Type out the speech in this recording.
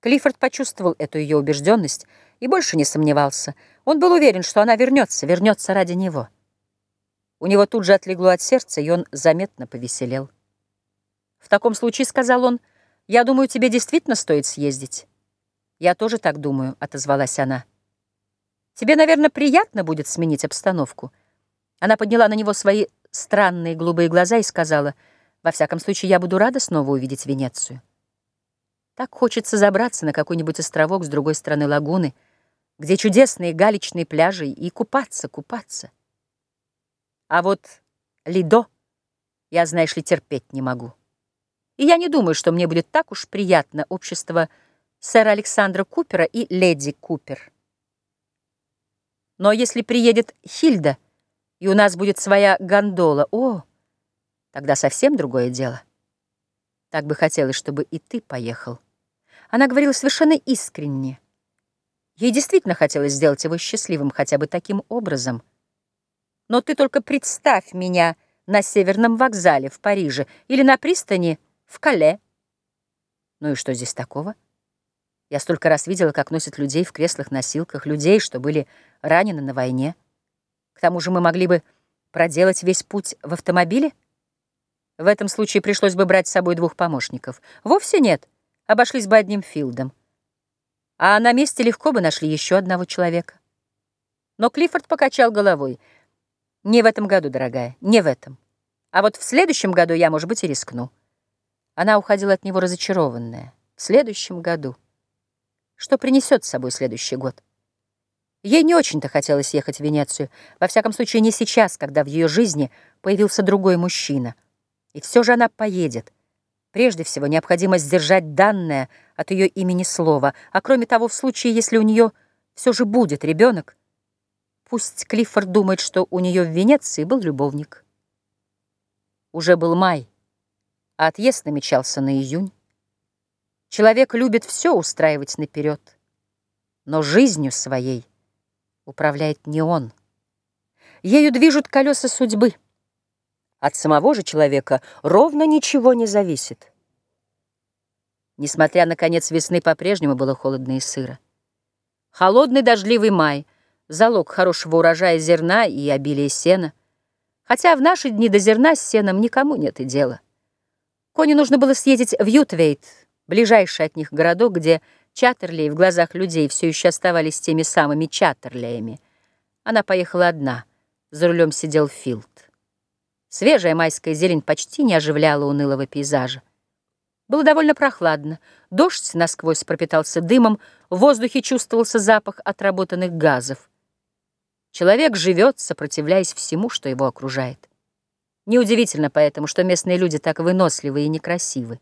Клиффорд почувствовал эту ее убежденность и больше не сомневался. Он был уверен, что она вернется, вернется ради него. У него тут же отлегло от сердца, и он заметно повеселел. «В таком случае, — сказал он, — я думаю, тебе действительно стоит съездить». «Я тоже так думаю», — отозвалась она. «Тебе, наверное, приятно будет сменить обстановку». Она подняла на него свои странные голубые глаза и сказала, «Во всяком случае, я буду рада снова увидеть Венецию». Так хочется забраться на какой-нибудь островок с другой стороны лагуны, где чудесные галечные пляжи, и купаться, купаться. А вот Лидо я, знаешь ли, терпеть не могу. И я не думаю, что мне будет так уж приятно общество сэра Александра Купера и леди Купер. Но если приедет Хильда, и у нас будет своя гондола, о, тогда совсем другое дело. Так бы хотелось, чтобы и ты поехал. Она говорила совершенно искренне. Ей действительно хотелось сделать его счастливым хотя бы таким образом. Но ты только представь меня на Северном вокзале в Париже или на пристани в Кале. Ну и что здесь такого? Я столько раз видела, как носят людей в креслах-носилках, людей, что были ранены на войне. К тому же мы могли бы проделать весь путь в автомобиле. В этом случае пришлось бы брать с собой двух помощников. Вовсе нет обошлись бы одним филдом. А на месте легко бы нашли еще одного человека. Но Клиффорд покачал головой. «Не в этом году, дорогая, не в этом. А вот в следующем году я, может быть, и рискну». Она уходила от него разочарованная. «В следующем году». Что принесет с собой следующий год? Ей не очень-то хотелось ехать в Венецию, во всяком случае не сейчас, когда в ее жизни появился другой мужчина. И все же она поедет, Прежде всего, необходимо сдержать данное от ее имени слово, а кроме того, в случае, если у нее все же будет ребенок, пусть Клиффорд думает, что у нее в Венеции был любовник. Уже был май, а отъезд намечался на июнь. Человек любит все устраивать наперед, но жизнью своей управляет не он. Ею движут колеса судьбы — от самого же человека ровно ничего не зависит. Несмотря на конец весны, по-прежнему было холодно и сыро. Холодный дождливый май — залог хорошего урожая зерна и обилия сена. Хотя в наши дни до зерна с сеном никому нет и дела. Коне нужно было съездить в Ютвейт, ближайший от них городок, где Чаттерлей в глазах людей все еще оставались теми самыми Чаттерлеями. Она поехала одна, за рулем сидел Филд. Свежая майская зелень почти не оживляла унылого пейзажа. Было довольно прохладно, дождь насквозь пропитался дымом, в воздухе чувствовался запах отработанных газов. Человек живет, сопротивляясь всему, что его окружает. Неудивительно поэтому, что местные люди так выносливы и некрасивы.